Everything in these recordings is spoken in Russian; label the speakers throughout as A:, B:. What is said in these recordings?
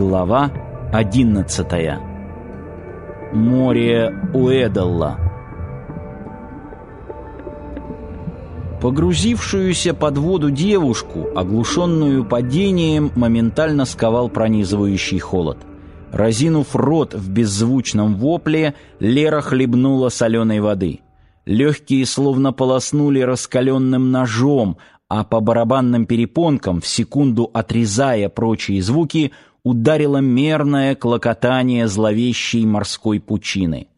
A: Глава одиннадцатая. Море Уэдалла. Погрузившуюся под воду девушку, оглушенную падением, моментально сковал пронизывающий холод. Разинув рот в беззвучном вопле, Лера хлебнула соленой воды. Легкие словно полоснули раскаленным ножом, а по барабанным перепонкам, в секунду отрезая прочие звуки, ударило мерное клокотание зловещей морской пучины.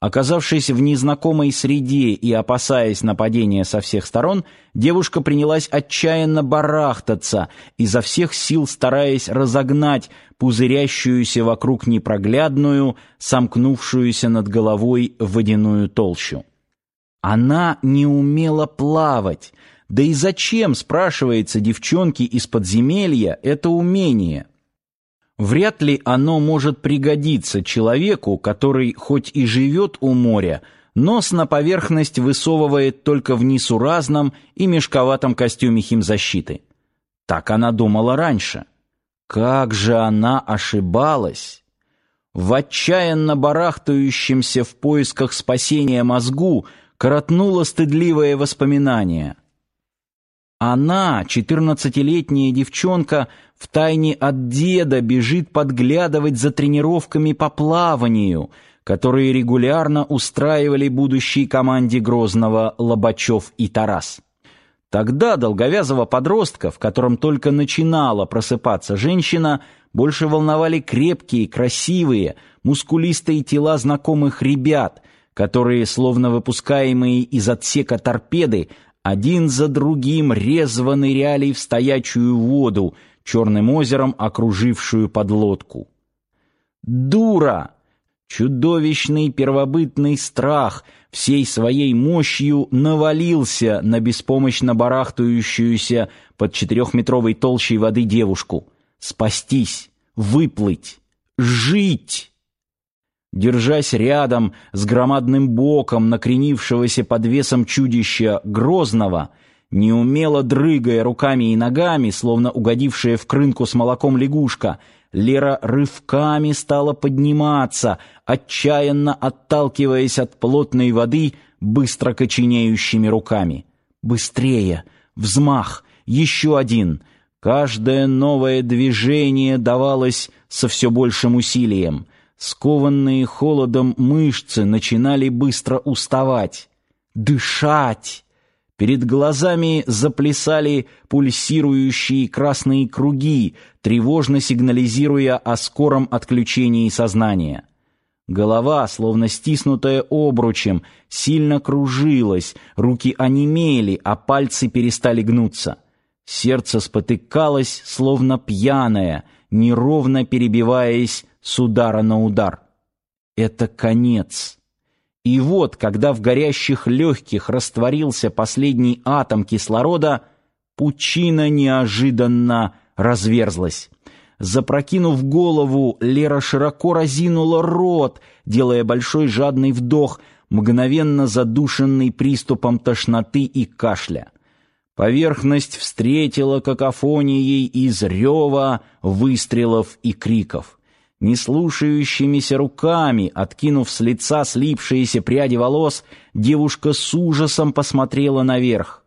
A: Оказавшись в незнакомой среде и опасаясь нападения со всех сторон, девушка принялась отчаянно барахтаться, изо всех сил стараясь разогнать пузырящуюся вокруг непроглядную, сомкнувшуюся над головой водяную толщу. Она не умела плавать, да и зачем, спрашивается девчонке из подземелья, это умение? Вряд ли оно может пригодиться человеку, который хоть и живет у моря, нос на поверхность высовывает только в несуразном и мешковатом костюме химзащиты. Так она думала раньше. Как же она ошибалась! В отчаянно барахтающемся в поисках спасения мозгу коротнуло стыдливое воспоминание. Она, четырнадцатилетняя девчонка, втайне от деда бежит подглядывать за тренировками по плаванию, которые регулярно устраивали будущей команде Грозного Лобачев и Тарас. Тогда долговязого подростка, в котором только начинала просыпаться женщина, больше волновали крепкие, красивые, мускулистые тела знакомых ребят, которые, словно выпускаемые из отсека торпеды, один за другим резво ныряли в стоячую воду, черным озером окружившую подлодку. Дура! Чудовищный первобытный страх всей своей мощью навалился на беспомощно барахтающуюся под четырехметровой толщей воды девушку. Спастись, выплыть, жить! Держась рядом с громадным боком накренившегося под весом чудища Грозного, неумело дрыгая руками и ногами, словно угодившая в крынку с молоком лягушка, Лера рывками стала подниматься, отчаянно отталкиваясь от плотной воды быстро коченеющими руками. Быстрее! Взмах! Еще один! Каждое новое движение давалось со все большим усилием — Скованные холодом мышцы начинали быстро уставать. Дышать! Перед глазами заплясали пульсирующие красные круги, тревожно сигнализируя о скором отключении сознания. Голова, словно стиснутая обручем, сильно кружилась, руки онемели, а пальцы перестали гнуться. Сердце спотыкалось, словно пьяное, неровно перебиваясь с удара на удар. Это конец. И вот, когда в горящих легких растворился последний атом кислорода, пучина неожиданно разверзлась. Запрокинув голову, Лера широко разинула рот, делая большой жадный вдох, мгновенно задушенный приступом тошноты и кашля. Поверхность встретила какофонией из рева, выстрелов и криков неслушающимися руками, откинув с лица слипшиеся пряди волос, девушка с ужасом посмотрела наверх.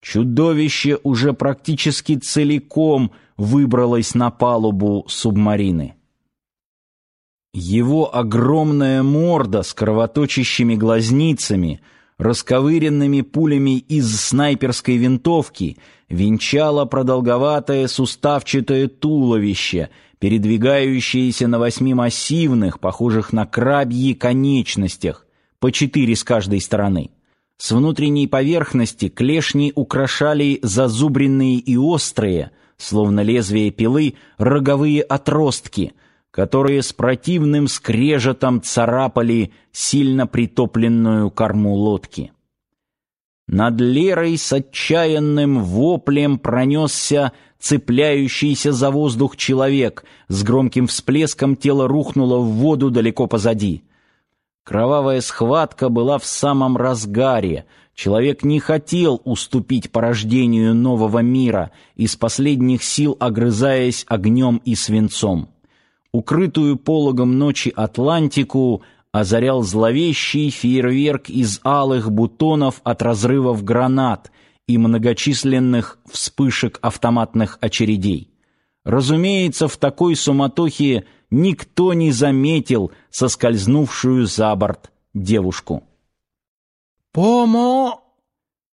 A: Чудовище уже практически целиком выбралось на палубу субмарины. Его огромная морда с кровоточащими глазницами, расковыренными пулями из снайперской винтовки, венчала продолговатое суставчатое туловище — передвигающиеся на восьми массивных, похожих на крабьи конечностях, по четыре с каждой стороны. С внутренней поверхности клешни украшали зазубренные и острые, словно лезвие пилы, роговые отростки, которые с противным скрежетом царапали сильно притопленную корму лодки. Над Лерой с отчаянным воплем пронесся цепляющийся за воздух человек. С громким всплеском тело рухнуло в воду далеко позади. Кровавая схватка была в самом разгаре. Человек не хотел уступить порождению нового мира, из последних сил огрызаясь огнем и свинцом. укрытую пологом ночи Атлантику, озарял зловещий фейерверк из алых бутонов от разрывов гранат и многочисленных вспышек автоматных очередей. Разумеется, в такой суматохе никто не заметил соскользнувшую за борт девушку.
B: «Помо!»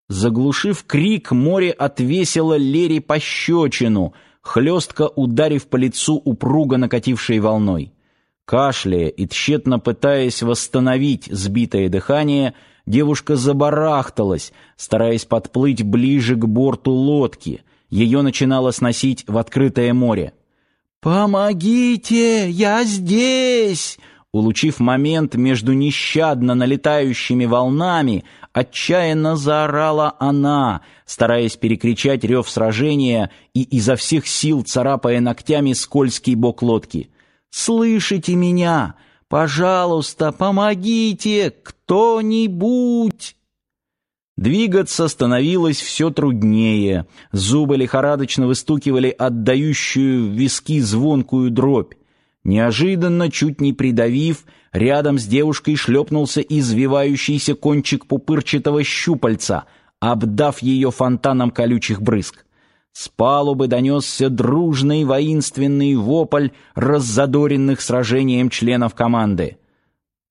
A: Заглушив крик, море отвесило Лере пощечину, хлестко ударив по лицу упруго накатившей волной. Кашляя и тщетно пытаясь восстановить сбитое дыхание, девушка забарахталась, стараясь подплыть ближе к борту лодки. Ее начинало сносить в открытое море.
B: «Помогите! Я здесь!»
A: Улучив момент между нещадно налетающими волнами, отчаянно заорала она, стараясь перекричать рев сражения и изо всех сил царапая ногтями скользкий бок лодки. «Слышите меня? Пожалуйста, помогите! Кто-нибудь!» Двигаться становилось все труднее. Зубы лихорадочно выстукивали отдающую в виски звонкую дробь. Неожиданно, чуть не придавив, рядом с девушкой шлепнулся извивающийся кончик пупырчатого щупальца, обдав ее фонтаном колючих брызг. С палубы донесся дружный воинственный вопль раззадоренных сражением членов команды.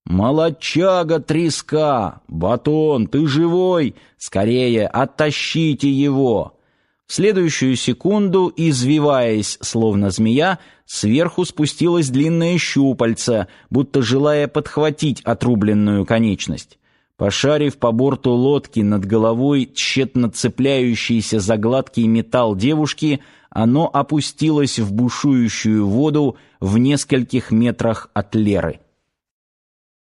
A: «Молодчага треска! Батон, ты живой! Скорее, оттащите его!» В следующую секунду, извиваясь, словно змея, сверху спустилась длинная щупальца, будто желая подхватить отрубленную конечность. Пошарив по борту лодки над головой тщетно цепляющийся за гладкий металл девушки, оно опустилось в бушующую воду в нескольких метрах от Леры.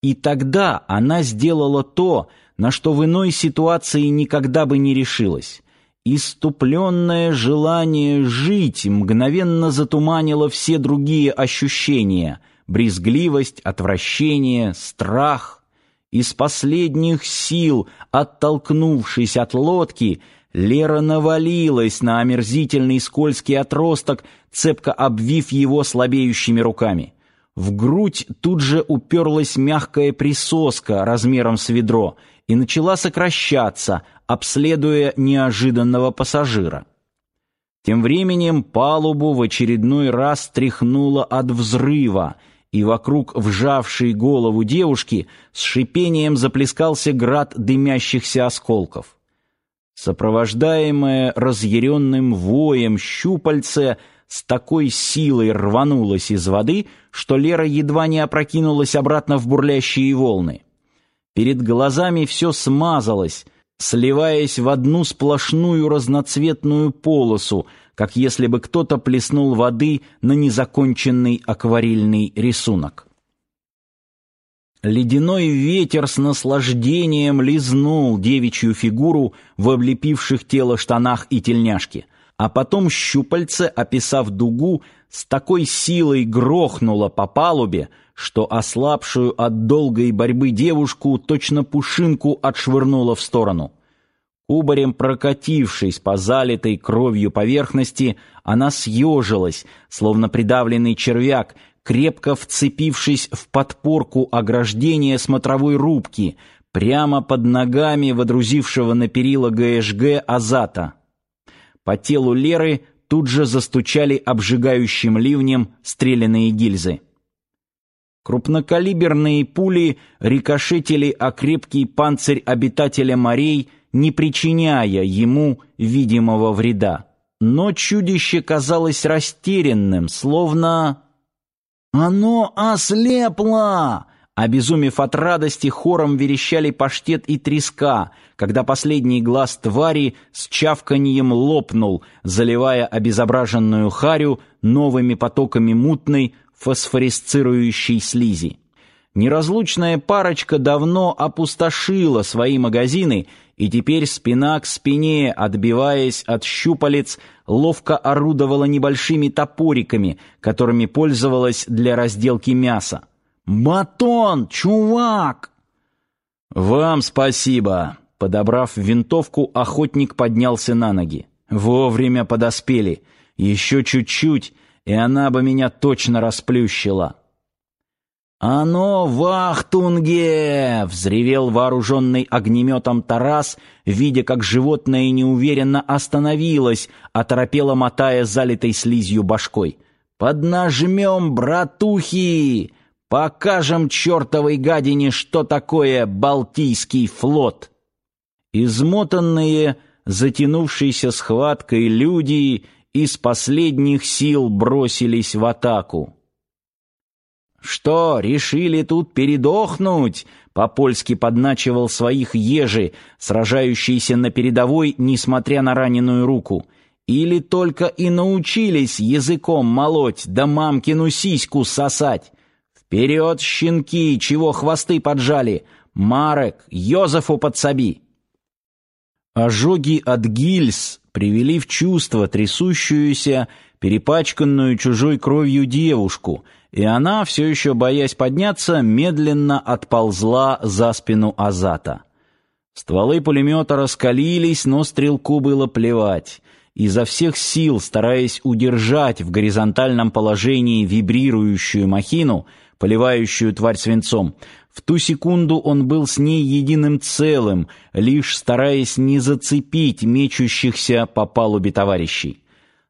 A: И тогда она сделала то, на что в иной ситуации никогда бы не решилась. Иступленное желание жить мгновенно затуманило все другие ощущения: брезгливость, отвращение, страх. Из последних сил, оттолкнувшись от лодки, Лера навалилась на омерзительный скользкий отросток, цепко обвив его слабеющими руками. В грудь тут же уперлась мягкая присоска размером с ведро и начала сокращаться, обследуя неожиданного пассажира. Тем временем палубу в очередной раз тряхнуло от взрыва, и вокруг вжавшей голову девушки с шипением заплескался град дымящихся осколков. Сопровождаемое разъяренным воем щупальце с такой силой рванулось из воды, что Лера едва не опрокинулась обратно в бурлящие волны. Перед глазами все смазалось, сливаясь в одну сплошную разноцветную полосу, как если бы кто-то плеснул воды на незаконченный акварельный рисунок. Ледяной ветер с наслаждением лизнул девичью фигуру в облепивших тело штанах и тельняшке, а потом щупальце, описав дугу, с такой силой грохнуло по палубе, что ослабшую от долгой борьбы девушку точно пушинку отшвырнуло в сторону. Кубарем прокатившись по залитой кровью поверхности, она съежилась, словно придавленный червяк, крепко вцепившись в подпорку ограждения смотровой рубки, прямо под ногами водрузившего на перила ГШГ Азата. По телу Леры тут же застучали обжигающим ливнем стреляные гильзы. Крупнокалиберные пули рикошетили о крепкий панцирь обитателя морей, не причиняя ему видимого вреда. Но чудище казалось растерянным, словно... «Оно ослепло!» Обезумев от радости, хором верещали паштет и треска, когда последний глаз твари с чавканьем лопнул, заливая обезображенную харю новыми потоками мутной, фосфорисцирующей слизи. Неразлучная парочка давно опустошила свои магазины, и теперь спина к спине, отбиваясь от щупалец, ловко орудовала небольшими топориками, которыми пользовалась для разделки мяса. «Батон, чувак!» «Вам спасибо!» Подобрав винтовку, охотник поднялся на ноги. «Вовремя подоспели. Еще чуть-чуть, и она бы меня точно расплющила. «Оно в Ахтунге!» — взревел вооруженный огнеметом Тарас, видя, как животное неуверенно остановилось, оторопело мотая залитой слизью башкой. «Поднажмем, братухи! Покажем чертовой гадине, что такое Балтийский флот!» Измотанные, затянувшейся схваткой люди из последних сил бросились в атаку. «Что, решили тут передохнуть?» — по-польски подначивал своих ежи, сражающийся на передовой, несмотря на раненую руку. «Или только и научились языком молоть, да мамкину сиську сосать? Вперед, щенки, чего хвосты поджали! Марек, Йозефу подсоби!» Ожоги от гильз привели в чувство трясущуюся, перепачканную чужой кровью девушку — и она, все еще боясь подняться, медленно отползла за спину Азата. Стволы пулемета раскалились, но стрелку было плевать. Изо всех сил, стараясь удержать в горизонтальном положении вибрирующую махину, поливающую тварь свинцом, в ту секунду он был с ней единым целым, лишь стараясь не зацепить мечущихся по палубе товарищей.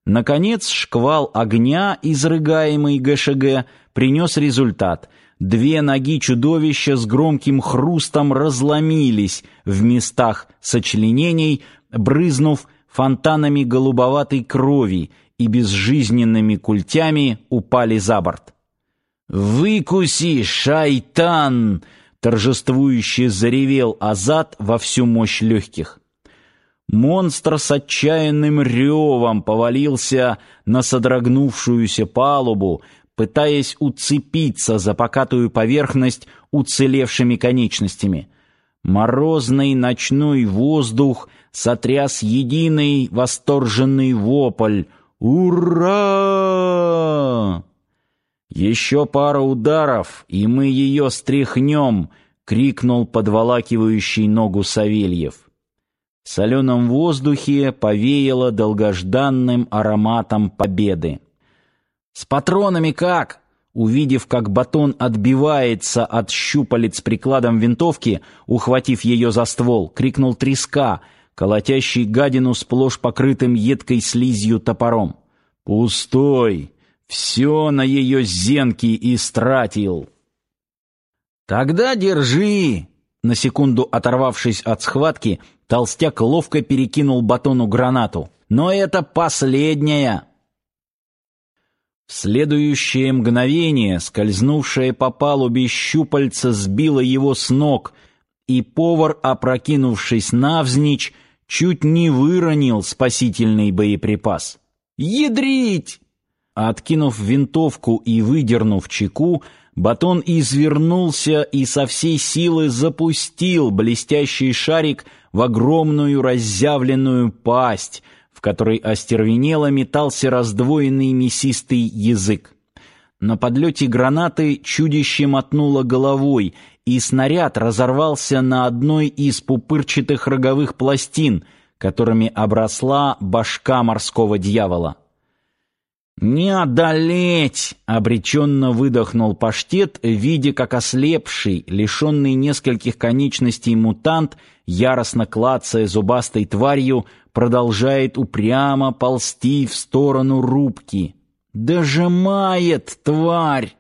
A: Наконец, шквал огня, изрыгаемый ГШГ, принес результат. Две ноги чудовища с громким хрустом разломились в местах сочленений, брызнув фонтанами голубоватой крови и безжизненными культями упали за борт. «Выкуси, шайтан!» — торжествующе заревел Азат во всю мощь легких. Монстр с отчаянным ревом повалился на содрогнувшуюся палубу, пытаясь уцепиться за покатую поверхность уцелевшими конечностями. Морозный ночной воздух сотряс единый восторженный вопль «Ура!». «Еще пара ударов, и мы ее стряхнем!» — крикнул подволакивающий ногу Савельев. В соленом воздухе повеяло долгожданным ароматом победы. «С патронами как?» Увидев, как батон отбивается от щупалец прикладом винтовки, ухватив ее за ствол, крикнул треска, колотящий гадину сплошь покрытым едкой слизью топором. «Пустой! Все на ее зенки истратил!» «Тогда держи!» На секунду оторвавшись от схватки, Толстяк ловко перекинул батону гранату. «Но это последняя!» В следующее мгновение скользнувшее по палубе щупальце сбило его с ног, и повар, опрокинувшись навзничь, чуть не выронил спасительный боеприпас. «Ядрить!» Откинув винтовку и выдернув чеку, батон извернулся и со всей силы запустил блестящий шарик в огромную разъявленную пасть, в которой остервенело метался раздвоенный мясистый язык. На подлете гранаты чудище мотнуло головой, и снаряд разорвался на одной из пупырчатых роговых пластин, которыми обросла башка морского дьявола. «Не одолеть!» — обреченно выдохнул паштет, видя, как ослепший, лишенный нескольких конечностей мутант, яростно клацая зубастой тварью, продолжает упрямо ползти в сторону рубки. «Дожимает, тварь!»